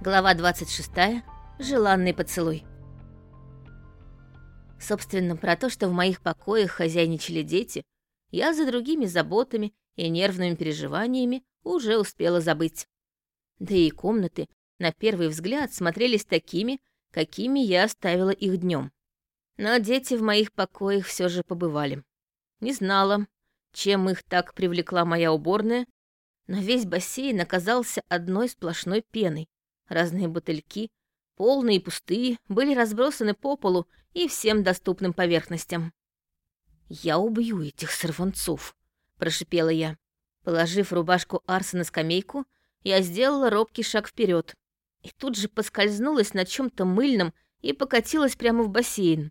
Глава 26. Желанный поцелуй. Собственно, про то, что в моих покоях хозяйничали дети, я за другими заботами и нервными переживаниями уже успела забыть. Да и комнаты, на первый взгляд, смотрелись такими, какими я оставила их днем. Но дети в моих покоях все же побывали. Не знала, чем их так привлекла моя уборная, но весь бассейн оказался одной сплошной пеной. Разные бутыльки, полные и пустые, были разбросаны по полу и всем доступным поверхностям. «Я убью этих сорванцов», — прошипела я. Положив рубашку Арса на скамейку, я сделала робкий шаг вперед и тут же поскользнулась на чем то мыльном и покатилась прямо в бассейн.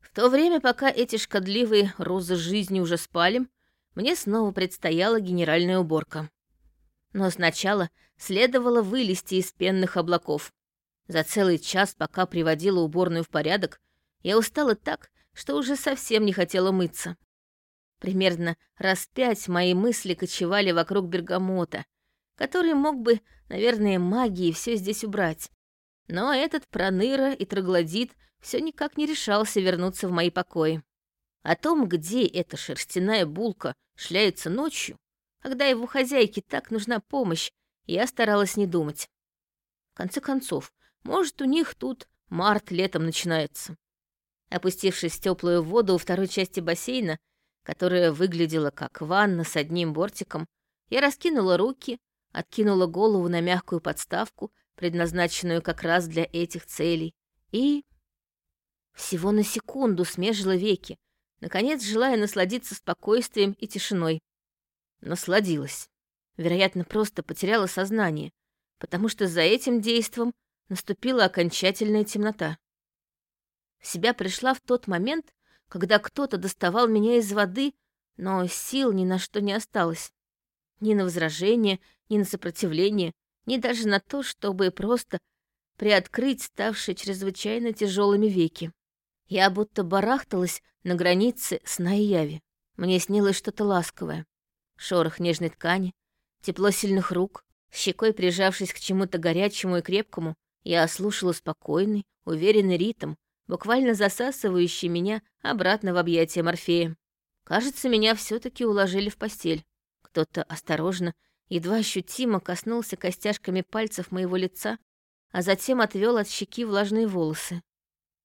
В то время, пока эти шкодливые розы жизни уже спали, мне снова предстояла генеральная уборка. Но сначала следовало вылезти из пенных облаков. За целый час, пока приводила уборную в порядок, я устала так, что уже совсем не хотела мыться. Примерно раз пять мои мысли кочевали вокруг бергамота, который мог бы, наверное, магией все здесь убрать. Но этот проныра и троглодит все никак не решался вернуться в мои покои. О том, где эта шерстяная булка шляется ночью, когда его хозяйке так нужна помощь, я старалась не думать. В конце концов, может, у них тут март летом начинается. Опустившись в теплую воду у второй части бассейна, которая выглядела как ванна с одним бортиком, я раскинула руки, откинула голову на мягкую подставку, предназначенную как раз для этих целей, и... Всего на секунду смежила веки, наконец желая насладиться спокойствием и тишиной насладилась. Вероятно, просто потеряла сознание, потому что за этим действом наступила окончательная темнота. В себя пришла в тот момент, когда кто-то доставал меня из воды, но сил ни на что не осталось. Ни на возражение, ни на сопротивление, ни даже на то, чтобы просто приоткрыть ставшие чрезвычайно тяжелыми веки. Я будто барахталась на границе сна и яви. Мне снилось что-то ласковое шорох нежной ткани, тепло сильных рук. Щекой прижавшись к чему-то горячему и крепкому, я слушала спокойный, уверенный ритм, буквально засасывающий меня обратно в объятия Морфея. Кажется, меня все таки уложили в постель. Кто-то осторожно, едва ощутимо коснулся костяшками пальцев моего лица, а затем отвел от щеки влажные волосы.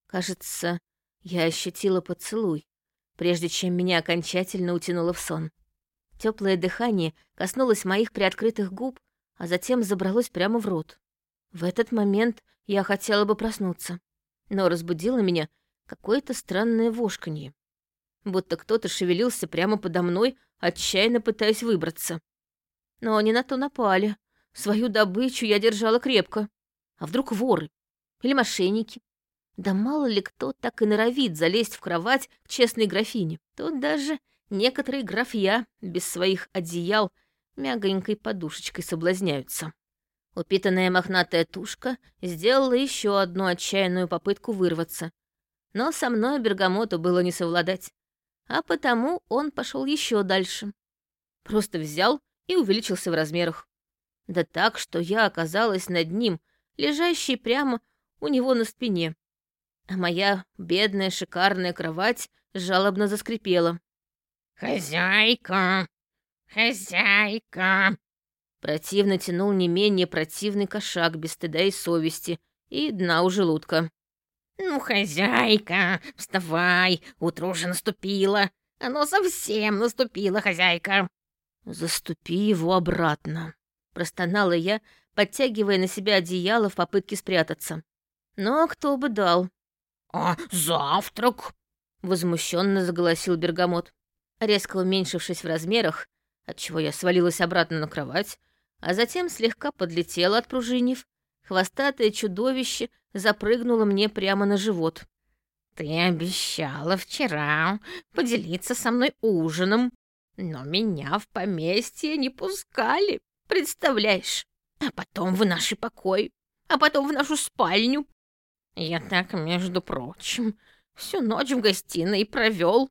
Кажется, я ощутила поцелуй, прежде чем меня окончательно утянуло в сон. Теплое дыхание коснулось моих приоткрытых губ, а затем забралось прямо в рот. В этот момент я хотела бы проснуться, но разбудило меня какое-то странное вошканье. Будто кто-то шевелился прямо подо мной, отчаянно пытаясь выбраться. Но они на то напали. Свою добычу я держала крепко. А вдруг воры? Или мошенники? Да мало ли кто так и норовит залезть в кровать к честной графине. Тут даже Некоторые графья без своих одеял мягонькой подушечкой соблазняются. Упитанная мохнатая тушка сделала еще одну отчаянную попытку вырваться. Но со мной Бергамоту было не совладать. А потому он пошел еще дальше. Просто взял и увеличился в размерах. Да так, что я оказалась над ним, лежащей прямо у него на спине. А моя бедная шикарная кровать жалобно заскрипела. «Хозяйка! Хозяйка!» Противно тянул не менее противный кошак без стыда и совести и дна у желудка. «Ну, хозяйка, вставай, утро уже наступило. Оно совсем наступило, хозяйка». «Заступи его обратно», — простонала я, подтягивая на себя одеяло в попытке спрятаться. «Но кто бы дал?» «А завтрак?» — возмущенно заголосил Бергамот резко уменьшившись в размерах, отчего я свалилась обратно на кровать, а затем слегка подлетела, отпружинив, хвостатое чудовище запрыгнуло мне прямо на живот. «Ты обещала вчера поделиться со мной ужином, но меня в поместье не пускали, представляешь? А потом в наши покои, а потом в нашу спальню. Я так, между прочим, всю ночь в гостиной провел,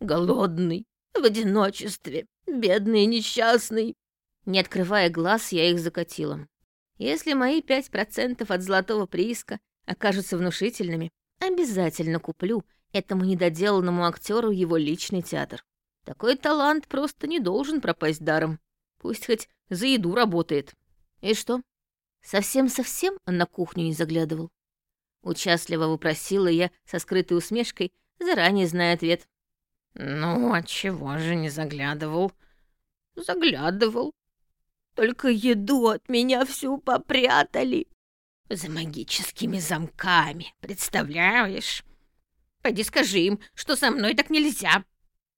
голодный, в одиночестве, бедный и несчастный». Не открывая глаз, я их закатила. Если мои пять процентов от золотого прииска окажутся внушительными, обязательно куплю этому недоделанному актеру его личный театр. Такой талант просто не должен пропасть даром. Пусть хоть за еду работает. И что? Совсем-совсем на кухню не заглядывал. Участливо вопросила я со скрытой усмешкой, заранее зная ответ. «Ну, а чего же не заглядывал?» «Заглядывал. Только еду от меня всю попрятали. За магическими замками, представляешь? Пойди скажи им, что со мной так нельзя».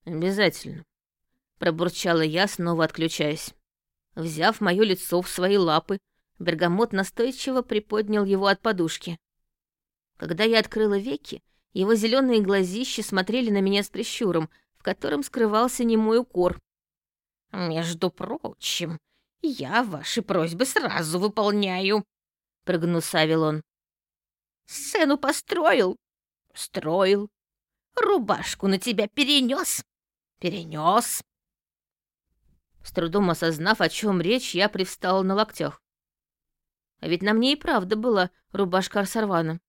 «Обязательно», — пробурчала я, снова отключаясь. Взяв моё лицо в свои лапы, Бергамот настойчиво приподнял его от подушки. Когда я открыла веки, его зеленые глазищи смотрели на меня с прищуром, в котором скрывался немой укор. «Между прочим, я ваши просьбы сразу выполняю», — прогнусавил он. «Сцену построил? Строил. Рубашку на тебя перенес? Перенес. С трудом осознав, о чем речь, я привстала на локтях. А ведь на мне и правда была рубашка Арсарвана.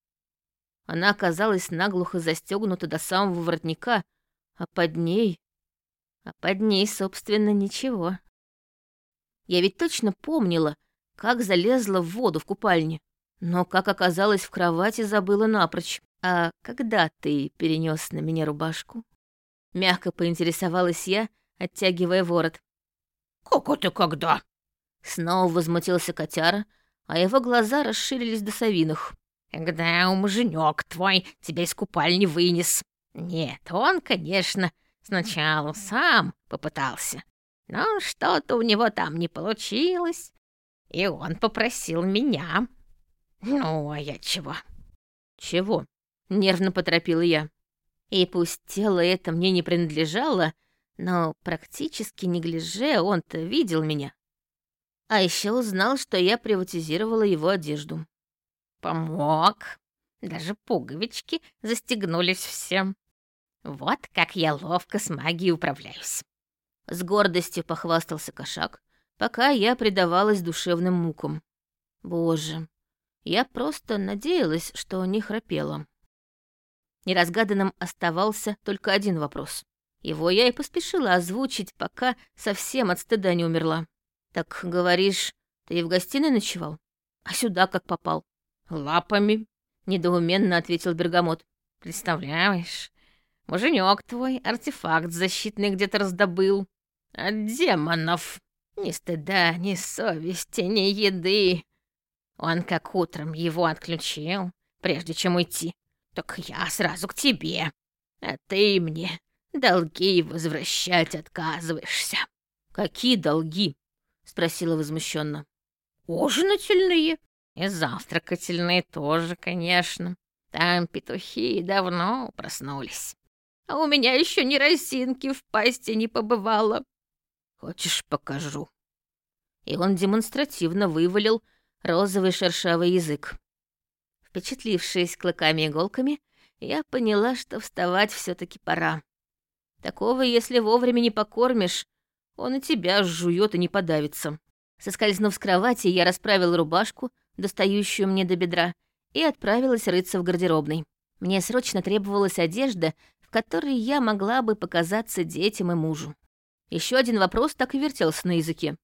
Она оказалась наглухо застегнута до самого воротника, а под ней... А под ней, собственно, ничего. Я ведь точно помнила, как залезла в воду в купальне, но, как оказалось, в кровати забыла напрочь. А когда ты перенес на меня рубашку? Мягко поинтересовалась я, оттягивая ворот. «Как это когда?» Снова возмутился котяра, а его глаза расширились до совиных. Когда муженек твой тебя из купальни вынес. Нет, он, конечно, сначала сам попытался, но что-то у него там не получилось, и он попросил меня. Ну, а я чего? Чего? Нервно поторопила я. И пусть тело это мне не принадлежало, но практически не гляже он-то видел меня. А еще узнал, что я приватизировала его одежду. Помог. Даже пуговички застегнулись всем. Вот как я ловко с магией управляюсь. С гордостью похвастался кошак, пока я предавалась душевным мукам. Боже, я просто надеялась, что не храпела. Неразгаданным оставался только один вопрос. Его я и поспешила озвучить, пока совсем от стыда не умерла. «Так, говоришь, ты и в гостиной ночевал? А сюда как попал?» «Лапами», — недоуменно ответил Бергамот. «Представляешь, муженек твой артефакт защитный где-то раздобыл. От демонов. Ни стыда, ни совести, ни еды. Он как утром его отключил, прежде чем уйти. Так я сразу к тебе. А ты мне долги возвращать отказываешься». «Какие долги?» — спросила возмущенно. «Ужинательные», и завтракательные тоже, конечно. Там петухи давно проснулись. А у меня еще ни росинки в пасти не побывало. Хочешь, покажу?» И он демонстративно вывалил розовый шершавый язык. Впечатлившись клыками и иголками, я поняла, что вставать все таки пора. Такого, если вовремя не покормишь, он и тебя жует и не подавится. Соскользнув с кровати, я расправила рубашку, достающую мне до бедра, и отправилась рыться в гардеробной. Мне срочно требовалась одежда, в которой я могла бы показаться детям и мужу. Еще один вопрос так и вертелся на языке.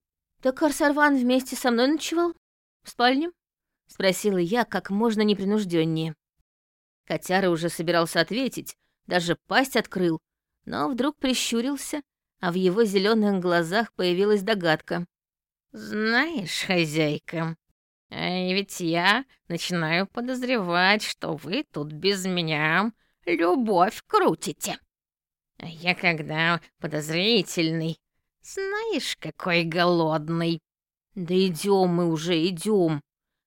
«Так Арсарван вместе со мной ночевал? В спальне?» — спросила я как можно непринужденнее. Котяра уже собирался ответить, даже пасть открыл, но вдруг прищурился, а в его зеленых глазах появилась догадка. «Знаешь, хозяйка, а ведь я начинаю подозревать, что вы тут без меня любовь крутите. Я когда подозрительный, знаешь, какой голодный. Да идем мы уже, идем,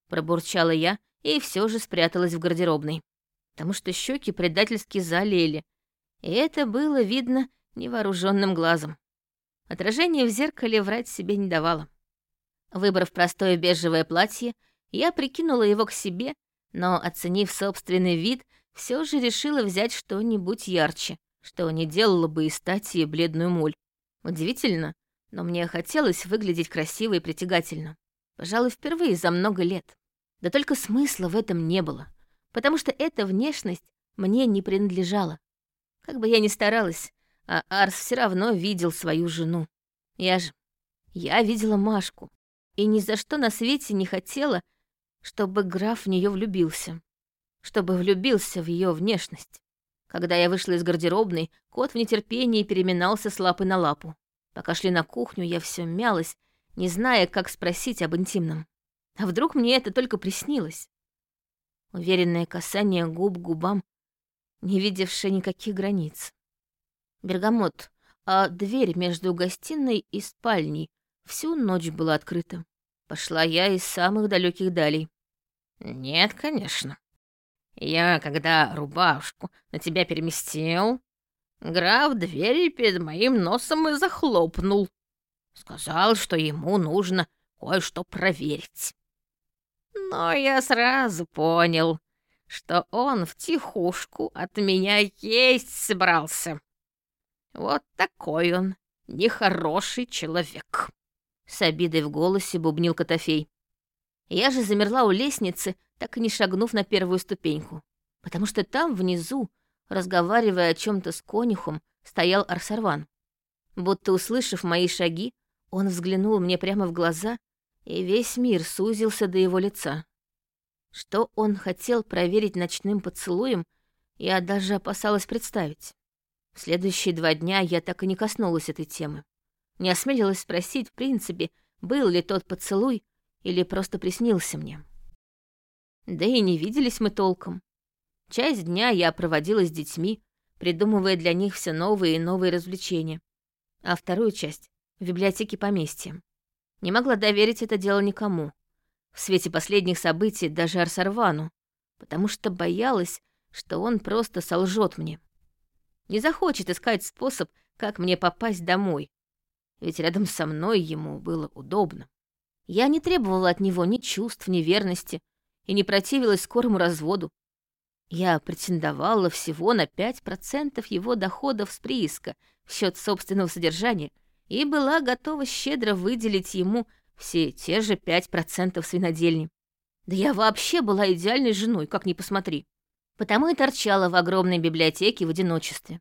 пробурчала я и все же спряталась в гардеробной, потому что щеки предательски залили, и это было видно невооруженным глазом. Отражение в зеркале врать себе не давало. Выбрав простое бежевое платье, я прикинула его к себе, но, оценив собственный вид, все же решила взять что-нибудь ярче, что не делало бы из стати бледную моль. Удивительно, но мне хотелось выглядеть красиво и притягательно. Пожалуй, впервые за много лет. Да только смысла в этом не было, потому что эта внешность мне не принадлежала. Как бы я ни старалась, а Арс все равно видел свою жену. Я же... Я видела Машку, и ни за что на свете не хотела, чтобы граф в нее влюбился. Чтобы влюбился в ее внешность. Когда я вышла из гардеробной, кот в нетерпении переминался с лапы на лапу. Пока шли на кухню, я все мялась, не зная, как спросить об интимном. А вдруг мне это только приснилось? Уверенное касание губ к губам, не видевшее никаких границ. Бергамот, а дверь между гостиной и спальней всю ночь была открыта. Пошла я из самых далеких далей. «Нет, конечно. Я, когда рубашку на тебя переместил, граф двери перед моим носом и захлопнул. Сказал, что ему нужно кое-что проверить. Но я сразу понял, что он в тихушку от меня есть собрался. Вот такой он, нехороший человек. С обидой в голосе бубнил Котофей. Я же замерла у лестницы, так и не шагнув на первую ступеньку, потому что там, внизу, разговаривая о чем то с конюхом, стоял Арсарван. Будто услышав мои шаги, он взглянул мне прямо в глаза, и весь мир сузился до его лица. Что он хотел проверить ночным поцелуем, я даже опасалась представить. В следующие два дня я так и не коснулась этой темы. Не осмелилась спросить, в принципе, был ли тот поцелуй или просто приснился мне. Да и не виделись мы толком. Часть дня я проводила с детьми, придумывая для них все новые и новые развлечения, а вторую часть в библиотеке поместья. Не могла доверить это дело никому. В свете последних событий даже Арсарвану, потому что боялась, что он просто солжет мне. Не захочет искать способ, как мне попасть домой. Ведь рядом со мной ему было удобно. Я не требовала от него ни чувств, ни верности и не противилась скорому разводу. Я претендовала всего на 5% его доходов с прииска в счет собственного содержания — и была готова щедро выделить ему все те же 5% свинодельни. Да я вообще была идеальной женой, как ни посмотри. Потому и торчала в огромной библиотеке в одиночестве.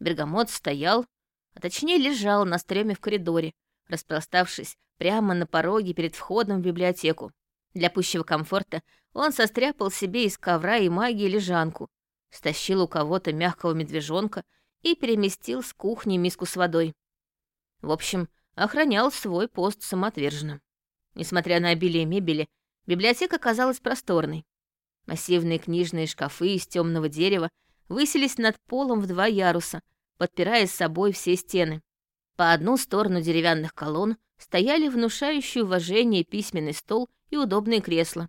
Бергамот стоял, а точнее лежал на стреме в коридоре, распроставшись прямо на пороге перед входом в библиотеку. Для пущего комфорта он состряпал себе из ковра и магии лежанку, стащил у кого-то мягкого медвежонка и переместил с кухни миску с водой. В общем, охранял свой пост самоотверженно. Несмотря на обилие мебели, библиотека казалась просторной. Массивные книжные шкафы из темного дерева высились над полом в два яруса, подпирая с собой все стены. По одну сторону деревянных колонн стояли внушающие уважение письменный стол и удобные кресла.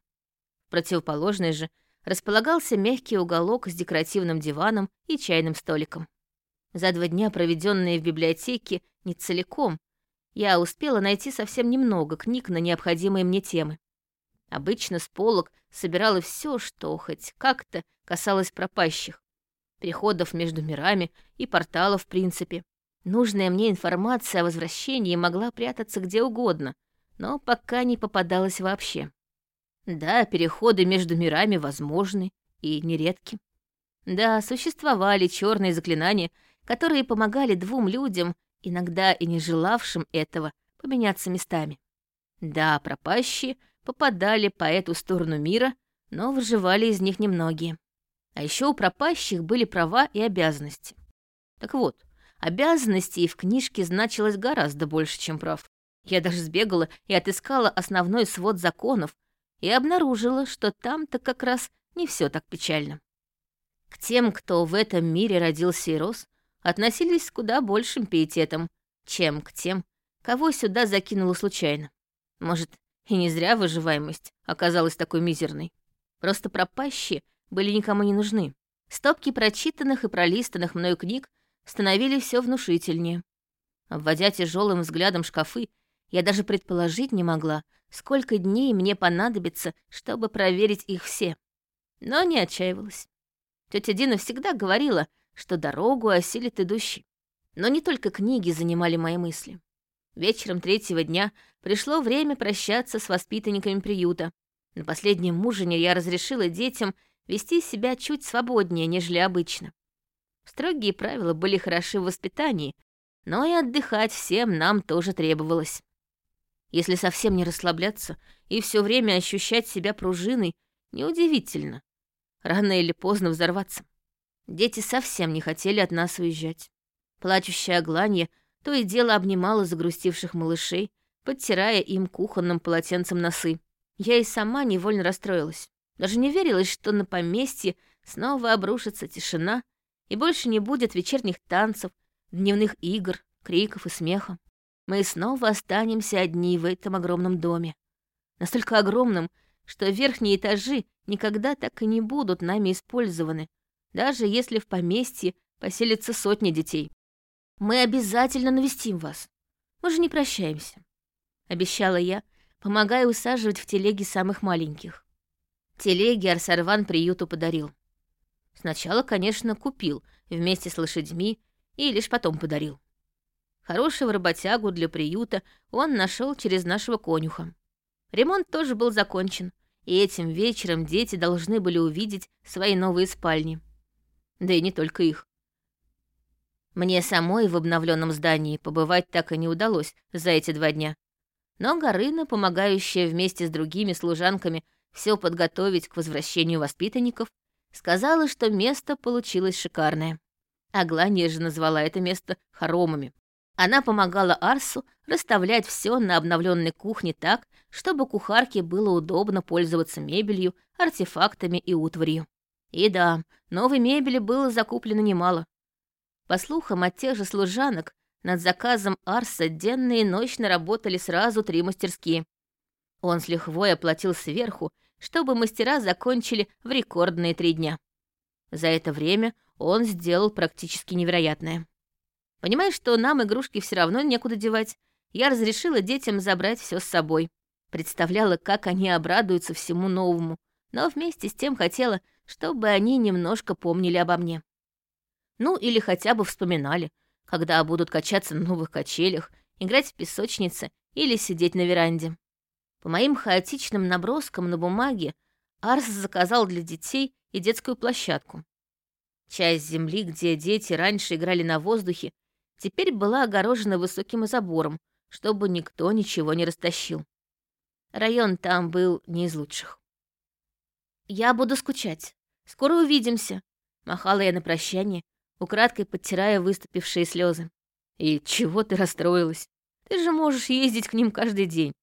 В противоположной же располагался мягкий уголок с декоративным диваном и чайным столиком. За два дня, проведенные в библиотеке, не целиком, я успела найти совсем немного книг на необходимые мне темы. Обычно с полок собирала все, что хоть как-то касалось пропащих, переходов между мирами и порталов в принципе. Нужная мне информация о возвращении могла прятаться где угодно, но пока не попадалась вообще. Да, переходы между мирами возможны и нередки. Да, существовали черные заклинания, которые помогали двум людям, иногда и не желавшим этого, поменяться местами. Да, пропащие попадали по эту сторону мира, но выживали из них немногие. А еще у пропащих были права и обязанности. Так вот, обязанностей в книжке значилось гораздо больше, чем прав. Я даже сбегала и отыскала основной свод законов и обнаружила, что там-то как раз не все так печально. К тем, кто в этом мире родился и рос, относились с куда большим пиететом, чем к тем, кого сюда закинуло случайно. Может, и не зря выживаемость оказалась такой мизерной. Просто пропащие были никому не нужны. Стопки прочитанных и пролистанных мною книг становились все внушительнее. Обводя тяжелым взглядом шкафы, я даже предположить не могла, сколько дней мне понадобится, чтобы проверить их все. Но не отчаивалась. Тетя Дина всегда говорила, что дорогу осилит идущий. Но не только книги занимали мои мысли. Вечером третьего дня пришло время прощаться с воспитанниками приюта. На последнем ужине я разрешила детям вести себя чуть свободнее, нежели обычно. Строгие правила были хороши в воспитании, но и отдыхать всем нам тоже требовалось. Если совсем не расслабляться и все время ощущать себя пружиной, неудивительно. Рано или поздно взорваться. Дети совсем не хотели от нас уезжать. Плачущая Агланья то и дело обнимала загрустивших малышей, подтирая им кухонным полотенцем носы. Я и сама невольно расстроилась. Даже не верилась, что на поместье снова обрушится тишина, и больше не будет вечерних танцев, дневных игр, криков и смеха. Мы снова останемся одни в этом огромном доме. Настолько огромном, что верхние этажи никогда так и не будут нами использованы, даже если в поместье поселится сотни детей. Мы обязательно навестим вас. Мы же не прощаемся. Обещала я, помогая усаживать в телеги самых маленьких. Телеги Арсарван приюту подарил. Сначала, конечно, купил вместе с лошадьми и лишь потом подарил. Хорошего работягу для приюта он нашел через нашего конюха. Ремонт тоже был закончен, и этим вечером дети должны были увидеть свои новые спальни. Да и не только их. Мне самой в обновленном здании побывать так и не удалось за эти два дня. Но Горына, помогающая вместе с другими служанками все подготовить к возвращению воспитанников, сказала, что место получилось шикарное. Аглания же назвала это место хоромами. Она помогала Арсу расставлять все на обновленной кухне так, чтобы кухарке было удобно пользоваться мебелью, артефактами и утварью. И да, новой мебели было закуплено немало. По слухам от тех же служанок, над заказом Арса денно и ночно работали сразу три мастерские. Он с лихвой оплатил сверху, чтобы мастера закончили в рекордные три дня. За это время он сделал практически невероятное. Понимая, что нам игрушки все равно некуда девать, я разрешила детям забрать все с собой. Представляла, как они обрадуются всему новому, но вместе с тем хотела, чтобы они немножко помнили обо мне. Ну, или хотя бы вспоминали, когда будут качаться на новых качелях, играть в песочнице или сидеть на веранде. По моим хаотичным наброскам на бумаге Арс заказал для детей и детскую площадку. Часть земли, где дети раньше играли на воздухе, теперь была огорожена высоким забором, чтобы никто ничего не растащил. Район там был не из лучших. «Я буду скучать. Скоро увидимся», — махала я на прощание, украдкой подтирая выступившие слезы. «И чего ты расстроилась? Ты же можешь ездить к ним каждый день».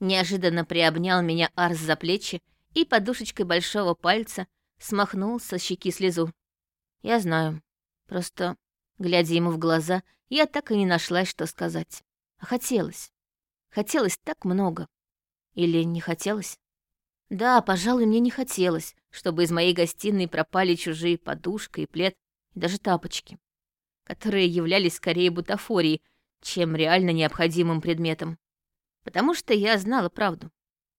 Неожиданно приобнял меня Арс за плечи и подушечкой большого пальца смахнул со щеки слезу. «Я знаю. Просто, глядя ему в глаза, я так и не нашла, что сказать. А хотелось. Хотелось так много. Или не хотелось? Да, пожалуй, мне не хотелось, чтобы из моей гостиной пропали чужие подушка и плед, и даже тапочки, которые являлись скорее бутафорией, чем реально необходимым предметом. Потому что я знала правду.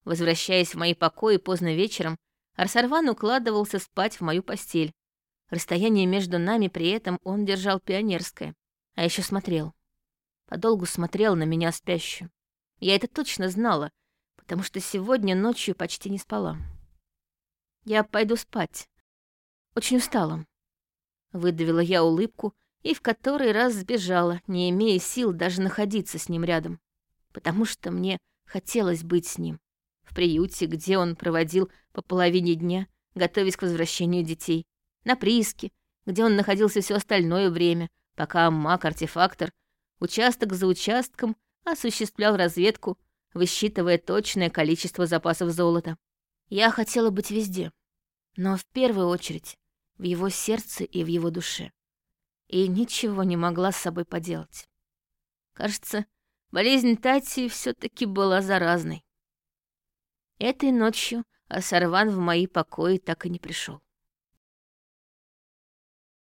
Возвращаясь в мои покои поздно вечером, Арсарван укладывался спать в мою постель. Расстояние между нами при этом он держал пионерское. А еще смотрел. Подолгу смотрел на меня спящую. Я это точно знала, потому что сегодня ночью почти не спала. Я пойду спать. Очень устала. Выдавила я улыбку и в который раз сбежала, не имея сил даже находиться с ним рядом. Потому что мне хотелось быть с ним. В приюте, где он проводил по половине дня, готовясь к возвращению детей. На прииске, где он находился все остальное время, пока маг-артефактор участок за участком осуществлял разведку, высчитывая точное количество запасов золота. Я хотела быть везде, но в первую очередь в его сердце и в его душе. И ничего не могла с собой поделать. Кажется, болезнь Тати все таки была заразной. Этой ночью Асарван в мои покои так и не пришел.